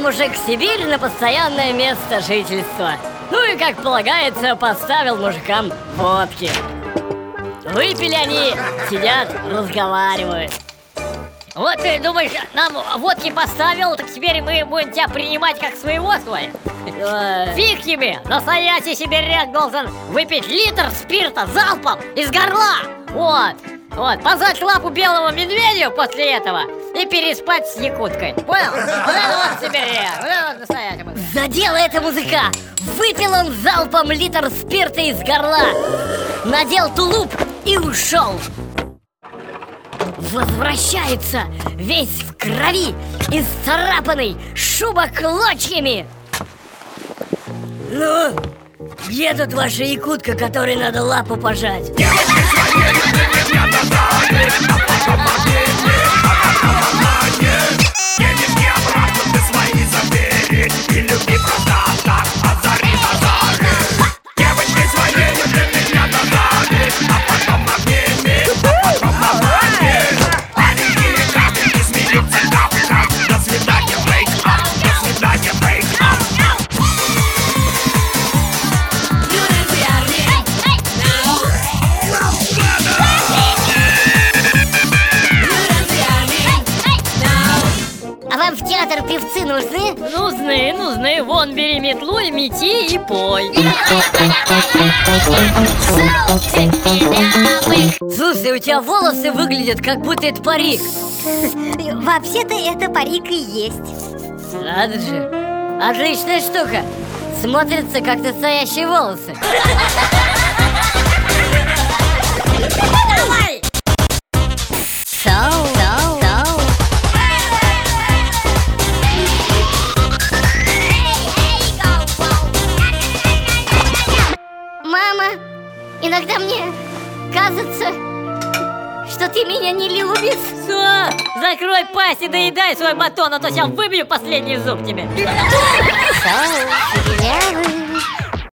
мужик в Сибирь на постоянное место жительства. Ну и, как полагается, поставил мужикам водки. Выпили они, сидят, разговаривают. Вот ты думаешь, нам водки поставил, так теперь мы будем тебя принимать как своего своя? Фиг тебе! Настоящий сибиряк должен выпить литр спирта залпом из горла! Вот! Вот, позвать лапу белого медведю после этого и переспать с якуткой. Понял? Вот это вот сибиряк, вот это вот настоящий мужик. Задело это музыка! Выпил он залпом литр спирта из горла Надел тулуп и ушел Возвращается весь в крови Исцарапанный, шуба клочьями Ну, где тут ваша якутка, которой надо лапу пожать? А вам в театр певцы нужны? Нужны, нужны, вон бери метлу и мети и пой. Слушай, у тебя волосы выглядят, как будто это парик. Вообще-то это парик и есть. Надо же, отличная штука. Смотрится, как настоящие волосы иногда мне кажется, что ты меня не любишь Все, закрой пасть и доедай свой батон, а то сейчас выбью последний зуб тебе.